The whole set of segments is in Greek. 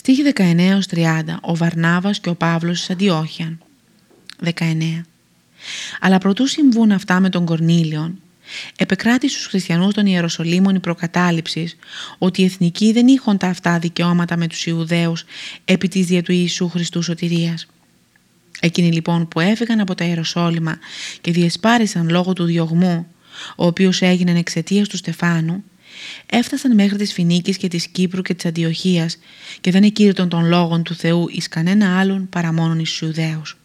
Στίχη 19-30 Ο Βαρνάβας και ο Παύλος της Αντιόχιαν 19 Αλλά προτού συμβούν αυτά με τον Κορνήλιον επεκράτησε στους χριστιανούς των Ιεροσολύμων η προκατάληψης ότι οι εθνικοί δεν είχαν τα αυτά δικαιώματα με τους Ιουδαίους επί της δια του Ιησού Χριστού σωτηρίας. Εκείνοι λοιπόν που έφυγαν από τα Ιεροσόλυμα και διεσπάρισαν λόγω του διωγμού, ο οποίος έγινε εξαιτίας του Στεφάνου, έφτασαν μέχρι τις Φινίκης και της Κύπρου και της Αντιοχίας και δεν εκήρυτον των λόγων του Θεού εις κανένα άλλον παρά μόνον εις Ιουδαίους.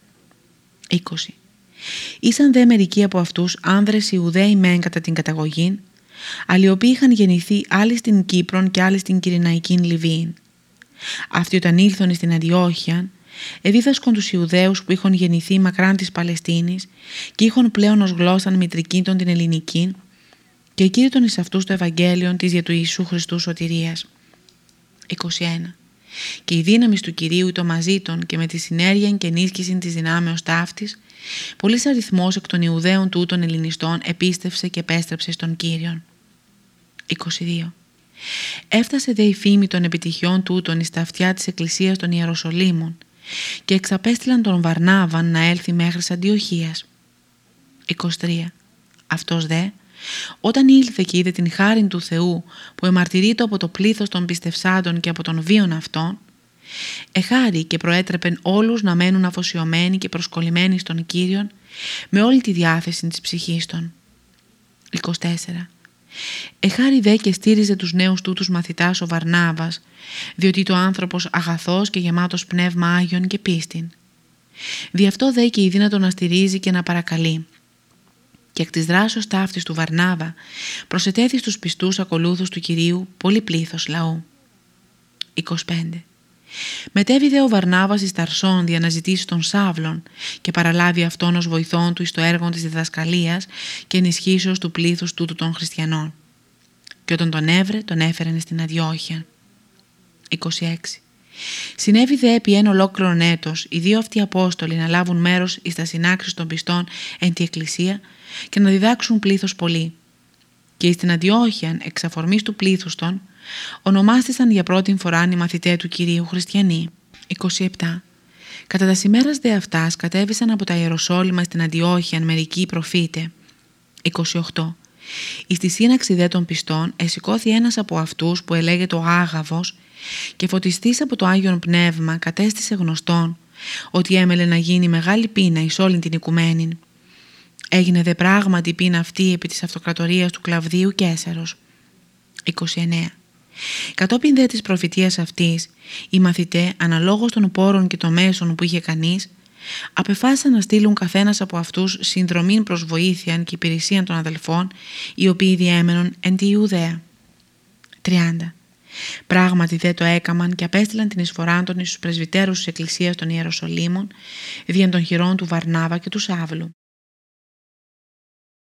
20. Ήσαν δε μερικοί από αυτούς άνδρες Ιουδαίοι μεν κατά την καταγωγή, αλλά οι οποίοι είχαν γεννηθεί άλλοι στην Κύπρον και άλλοι στην Κυριναϊκή Λιβύη. Αυτοί όταν ήλθαν στην Αντιόχεια, εδίδασκον τους Ιουδαίους που είχαν γεννηθεί μακράν της Παλαιστίνης και είχαν πλέον ως γλώσσαν μητρική των την ελληνική και εκήρυτον εις αυτούς το Ευαγγέλιο της για του Ιησού Χριστού σωτηρίας. 21. Και η δύναμη του Κυρίου το μαζί των και με τη συνέργεια και ενίσχυση της δυνάμεως ταύτης, πολλής αριθμός εκ των Ιουδαίων τούτων Ελληνιστών επίστευσε και επέστρεψε στον Κύριον. 22. Έφτασε δε η φήμη των επιτυχιών τούτων εις τα αυτιά της Εκκλησίας των Ιεροσολύμων και εξαπέστειλαν τον Βαρνάβαν να έλθει μέχρι Αντιοχίας. 23. Αυτός δε, όταν ήλθε και είδε την χάρη του Θεού που εμαρτυρείται από το πλήθος των πιστευσάντων και από τον βίον αυτών, εχάρη και προέτρεπεν όλους να μένουν αφοσιωμένοι και προσκολλημένοι στον Κύριον με όλη τη διάθεση της ψυχής των. 24. Εχάρη δε και στήριζε τους νέους τούτους μαθητάς ο Βαρνάβας, διότι το άνθρωπος αγαθός και γεμάτος πνεύμα Άγιον και πίστην. Δι' αυτό δε και η δύνατο να στηρίζει και να παρακαλεί. Και εκ της δράσεως ταύτης του Βαρνάβα προσετέθη στους πιστούς ακολούθους του Κυρίου πολύ πλήθος λαού. 25. Μετέβη δε ο Βαρνάβας εις Ταρσόν για να ζητήσει τον Σάβλον και παραλάβει αυτόν ως βοηθόν του εις το έργο της διδασκαλίας και ενισχύσεως του πλήθους τούτου των χριστιανών. Και όταν τον έβρε, τον έφεραν στην Αδιόχεια. 26. Συνέβη δε επί ένα ολόκληρο έτος οι δύο αυτοί Απόστολοι να λάβουν μέρος εις τα συνάξεις των πιστών εν τη Εκκλησία και να διδάξουν πλήθος πολύ. Και εις την Αντιόχεια εξ αφορμής του πλήθους των ονομάστησαν για πρώτη φορά οι μαθητές του Κυρίου Χριστιανοί. 27. Κατά τα σημέρας δε αυτάς κατέβησαν από τα Ιεροσόλυμα στην Αντιόχεια μερικοί προφήτε. 28. Εις τη σύναξη δε των πιστών εσηκώθη ένας από αυτούς που ελέγεται ο Άγαβος και φωτιστής από το Άγιον Πνεύμα κατέστησε γνωστόν ότι έμελε να γίνει μεγάλη πείνα εις όλη την οικουμένη. Έγινε δε πράγματι πείνα αυτή επί της αυτοκρατορίας του Κλαβδίου Κέσαρος. 29. Κατόπιν δε της προφητείας αυτής, οι μαθητέ, αναλόγως των πόρων και των μέσων που είχε κανείς, απεφάσισαν να στείλουν καθένας από αυτούς συνδρομή προς βοήθεια και υπηρεσία των αδελφών, οι οποίοι διέμεναν εν τη Ιουδαία. 30. Πράγματι δε το έκαμαν και απέστειλαν την εισφορά των εις τους πρεσβυτέρους της Εκκλησίας των Ιεροσολύμων, δια των χειρών του Βαρνάβα και του Σάβλου.